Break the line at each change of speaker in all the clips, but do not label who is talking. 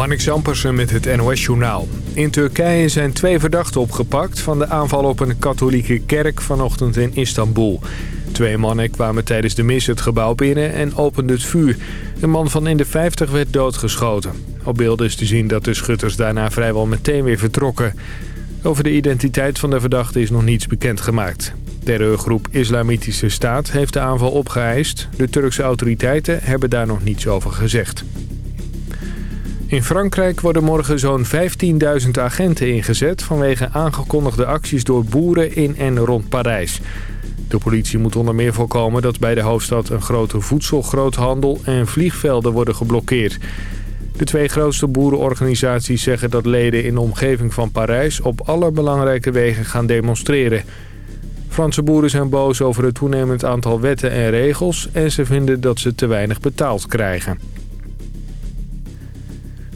Marnik Zampersen met het NOS-journaal. In Turkije zijn twee verdachten opgepakt van de aanval op een katholieke kerk vanochtend in Istanbul. Twee mannen kwamen tijdens de mis het gebouw binnen en openden het vuur. Een man van in de 50 werd doodgeschoten. Op beelden is te zien dat de schutters daarna vrijwel meteen weer vertrokken. Over de identiteit van de verdachte is nog niets bekendgemaakt. Terreurgroep Islamitische Staat heeft de aanval opgeëist. De Turkse autoriteiten hebben daar nog niets over gezegd. In Frankrijk worden morgen zo'n 15.000 agenten ingezet... vanwege aangekondigde acties door boeren in en rond Parijs. De politie moet onder meer voorkomen dat bij de hoofdstad... een grote voedselgroothandel en vliegvelden worden geblokkeerd. De twee grootste boerenorganisaties zeggen dat leden in de omgeving van Parijs... op alle belangrijke wegen gaan demonstreren... Franse boeren zijn boos over het toenemend aantal wetten en regels... en ze vinden dat ze te weinig betaald krijgen.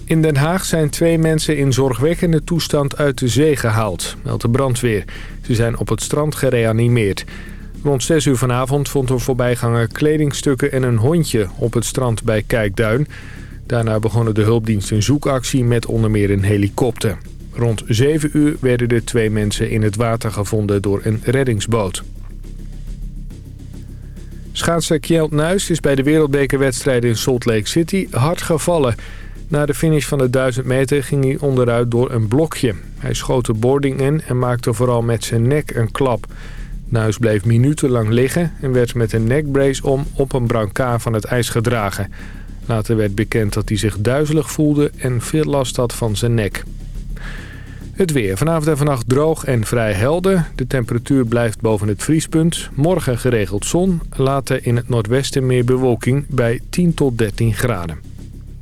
In Den Haag zijn twee mensen in zorgwekkende toestand uit de zee gehaald, meldt de brandweer. Ze zijn op het strand gereanimeerd. Rond 6 uur vanavond vond een voorbijganger kledingstukken en een hondje op het strand bij Kijkduin. Daarna begonnen de hulpdienst een zoekactie met onder meer een helikopter. Rond 7 uur werden de twee mensen in het water gevonden door een reddingsboot. Schaatser Kjeld Nuis is bij de wereldbekerwedstrijden in Salt Lake City hard gevallen. Na de finish van de 1000 meter ging hij onderuit door een blokje. Hij schoot de boarding in en maakte vooral met zijn nek een klap. Nuis bleef minutenlang liggen en werd met een nekbrace om op een brancard van het ijs gedragen. Later werd bekend dat hij zich duizelig voelde en veel last had van zijn nek. Het weer. Vanavond en vannacht droog en vrij helder. De temperatuur blijft boven het vriespunt. Morgen geregeld zon. Later in het noordwesten meer bewolking bij 10 tot 13 graden.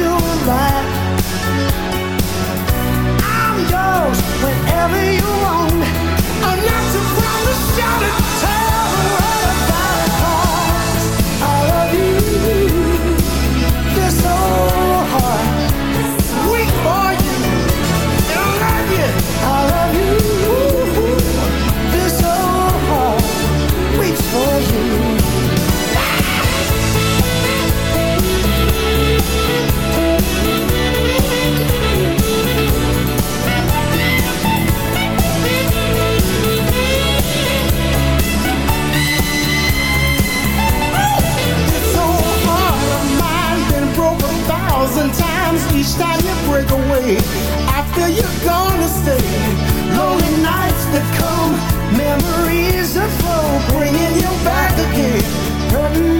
You alive. I'm yours whenever you again,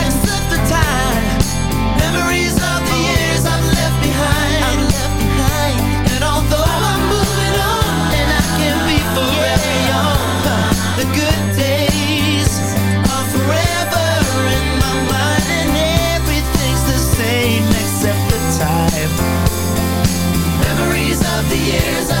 years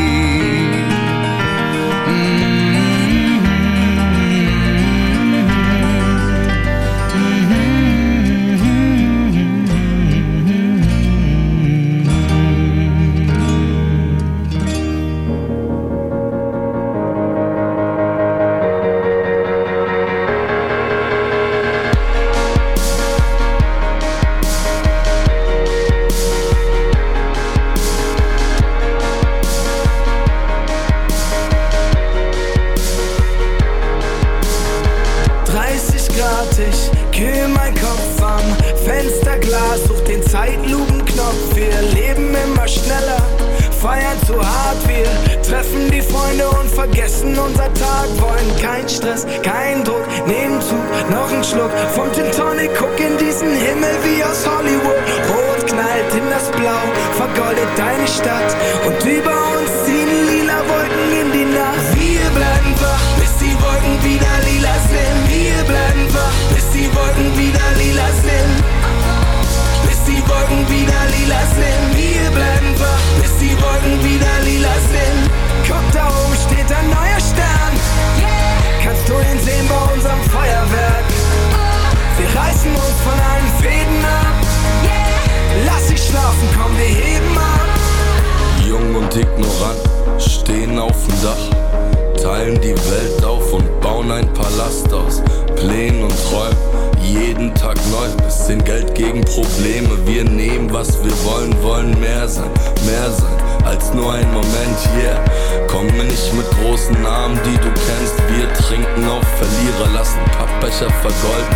Und
ignorant, stehen auf dem Dach, teilen die Welt auf und bauen ein Palast aus Plänen und Träumen. Jeden Tag neu, bisschen Geld gegen Probleme. Wir nehmen, was wir wollen, wollen mehr sein, mehr sein als nur ein Moment, yeah. Komme nicht mit großen Namen, die du kennst. Wir trinken auf Verlierer, lassen Pappbecher vergolden.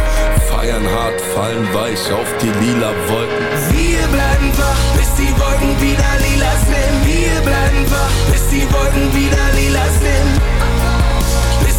Feiern hart, fallen weich auf die lila Wolken.
Wir bleiben wach, bis die Wolken wieder lila sind. Wir bleiben wach, bis die Wolken wieder lila sind.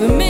Ich für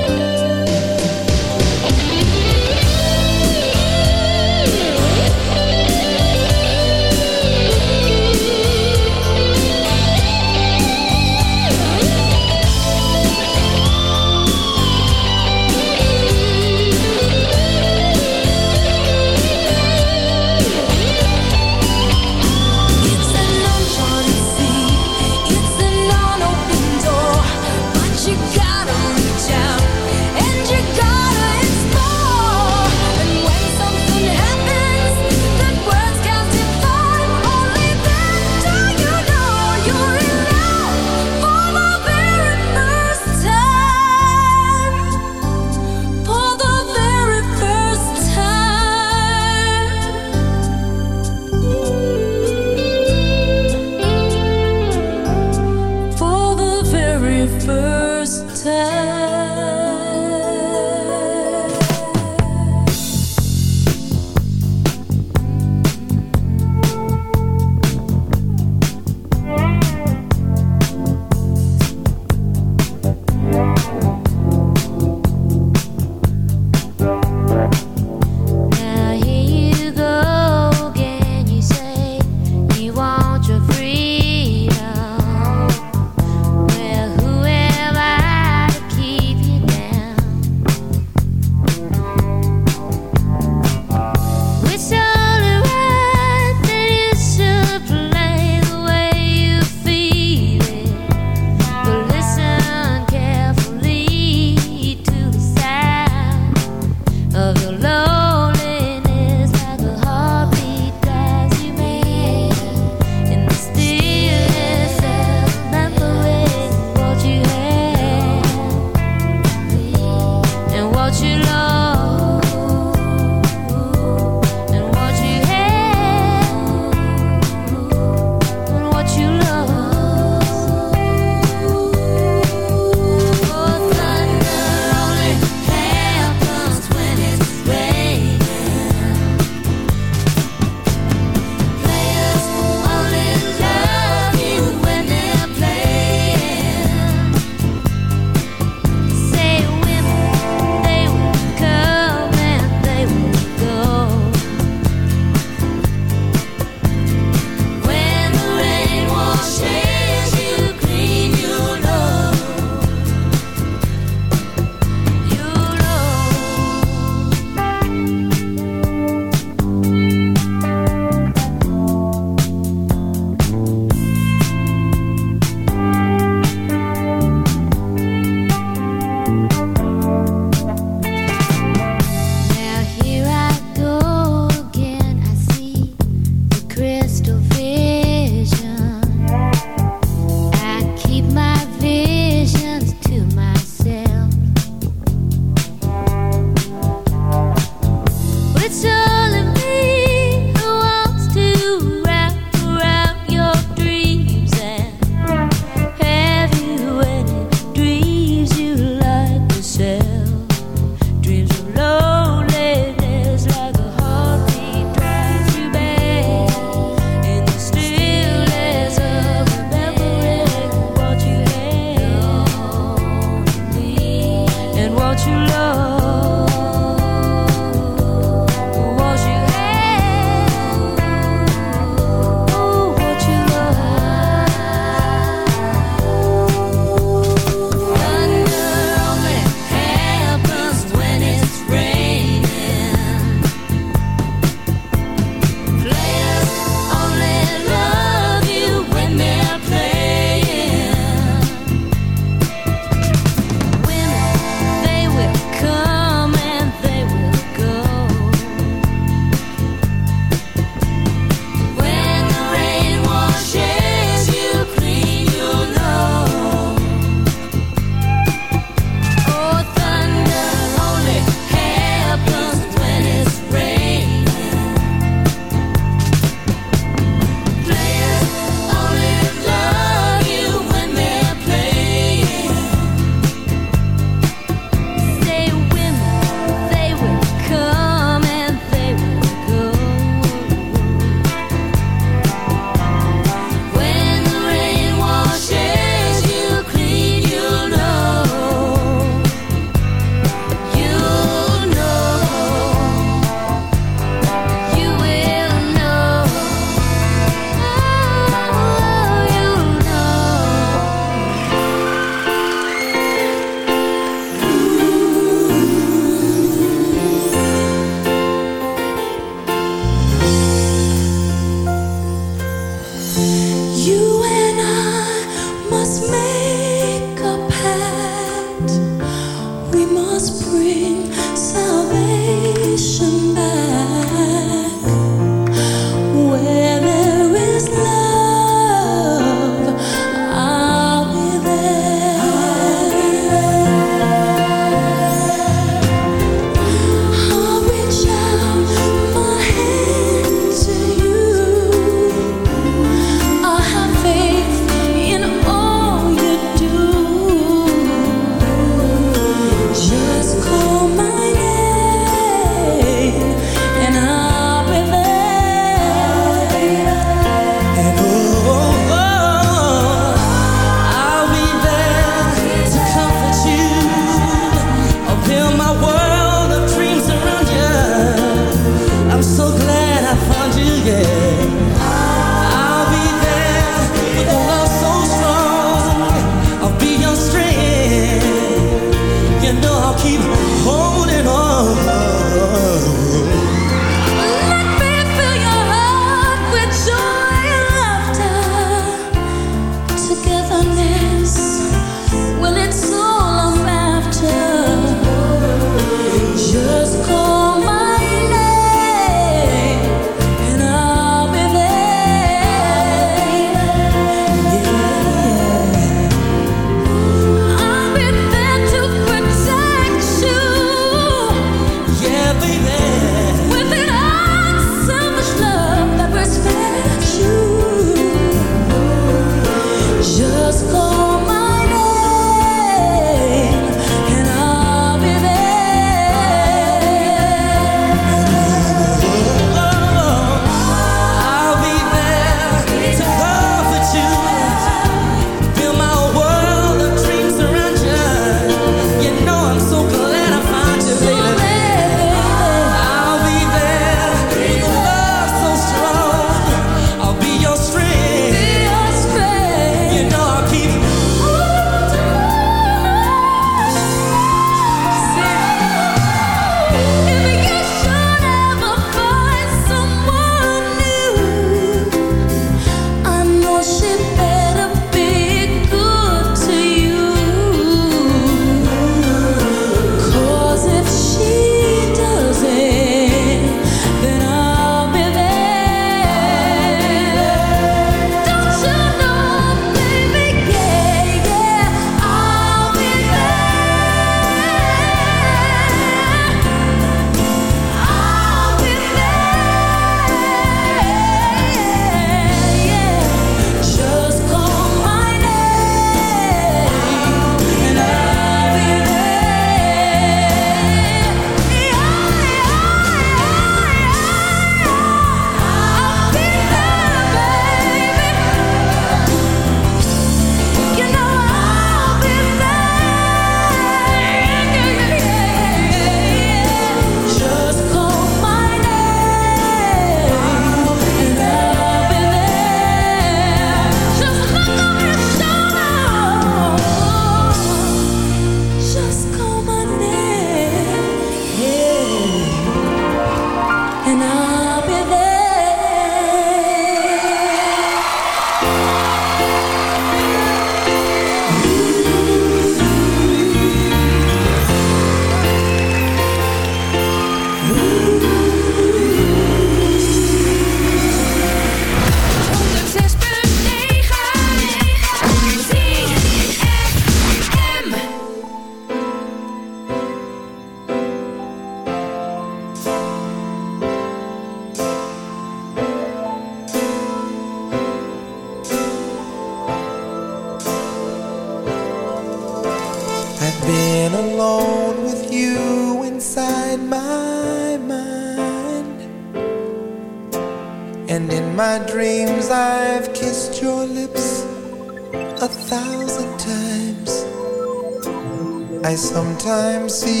MC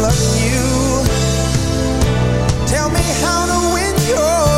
Love you. Tell me how to win your